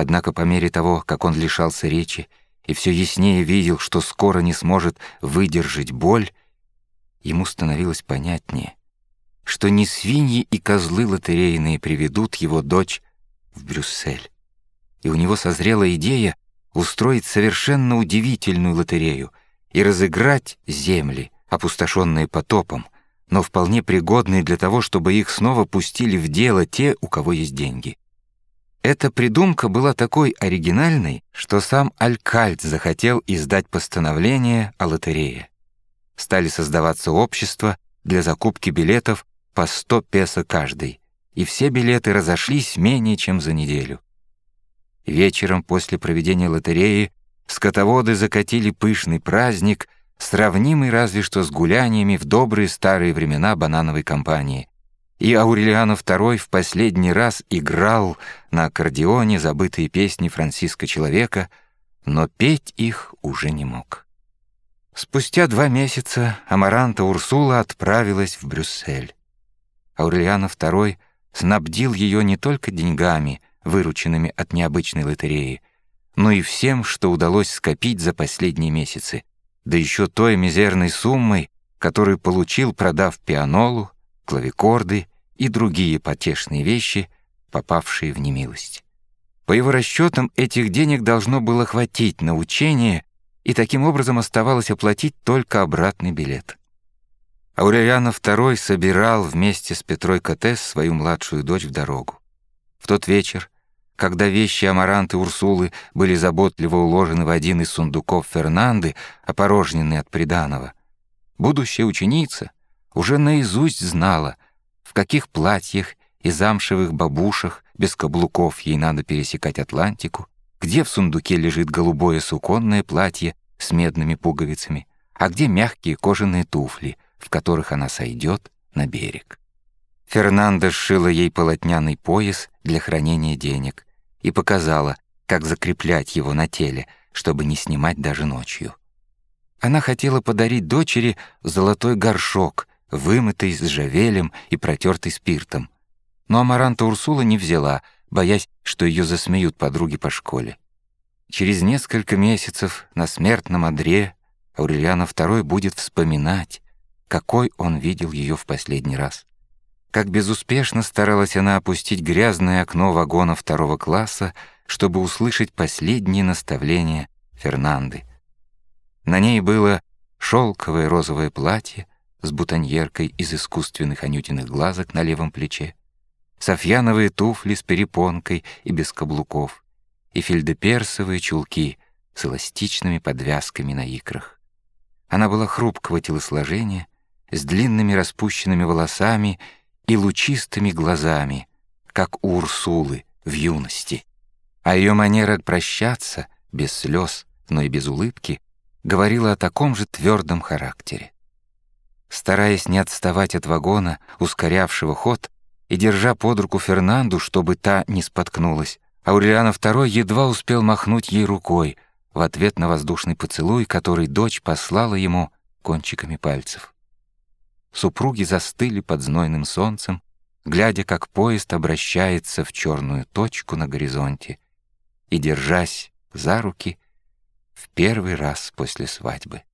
Однако по мере того, как он лишался речи и все яснее видел, что скоро не сможет выдержать боль, ему становилось понятнее, что не свиньи и козлы лотерейные приведут его дочь в Брюссель. И у него созрела идея устроить совершенно удивительную лотерею и разыграть земли, опустошенные потопом, но вполне пригодные для того, чтобы их снова пустили в дело те, у кого есть деньги. Эта придумка была такой оригинальной, что сам Алькальд захотел издать постановление о лотерее. Стали создаваться общества для закупки билетов по 100 песо каждый, и все билеты разошлись менее чем за неделю. Вечером после проведения лотереи скотоводы закатили пышный праздник, сравнимый разве что с гуляниями в добрые старые времена банановой компании. И Аурелиано II в последний раз играл на аккордеоне забытые песни Франциска Человека, но петь их уже не мог. Спустя два месяца Амаранта Урсула отправилась в Брюссель. Аурелиано II снабдил ее не только деньгами, вырученными от необычной лотереи, но и всем, что удалось скопить за последние месяцы, да еще той мизерной суммой, которую получил, продав пианолу, клавикорды и другие потешные вещи, попавшие в немилость. По его расчетам, этих денег должно было хватить на учение, и таким образом оставалось оплатить только обратный билет. Аурелиано II собирал вместе с Петрой Котес свою младшую дочь в дорогу. В тот вечер, когда вещи Амаранты Урсулы были заботливо уложены в один из сундуков Фернанды, опорожненный от приданого, будущая ученица уже наизусть знала — в каких платьях и замшевых бабушах без каблуков ей надо пересекать Атлантику, где в сундуке лежит голубое суконное платье с медными пуговицами, а где мягкие кожаные туфли, в которых она сойдет на берег. Фернандо сшила ей полотняный пояс для хранения денег и показала, как закреплять его на теле, чтобы не снимать даже ночью. Она хотела подарить дочери золотой горшок вымытый с жавелем и протертый спиртом. Но Амаранта Урсула не взяла, боясь, что ее засмеют подруги по школе. Через несколько месяцев на смертном одре Аурельяна II будет вспоминать, какой он видел ее в последний раз. Как безуспешно старалась она опустить грязное окно вагона второго класса, чтобы услышать последние наставления Фернанды. На ней было шелковое розовое платье, с бутоньеркой из искусственных анютиных глазок на левом плече, софьяновые туфли с перепонкой и без каблуков, и фельдеперсовые чулки с эластичными подвязками на икрах. Она была хрупкого телосложения, с длинными распущенными волосами и лучистыми глазами, как у Урсулы в юности. А ее манера прощаться, без слез, но и без улыбки, говорила о таком же твердом характере. Стараясь не отставать от вагона, ускорявшего ход, и держа под руку Фернанду, чтобы та не споткнулась, Аурелиано II едва успел махнуть ей рукой в ответ на воздушный поцелуй, который дочь послала ему кончиками пальцев. Супруги застыли под знойным солнцем, глядя, как поезд обращается в черную точку на горизонте и держась за руки в первый раз после свадьбы.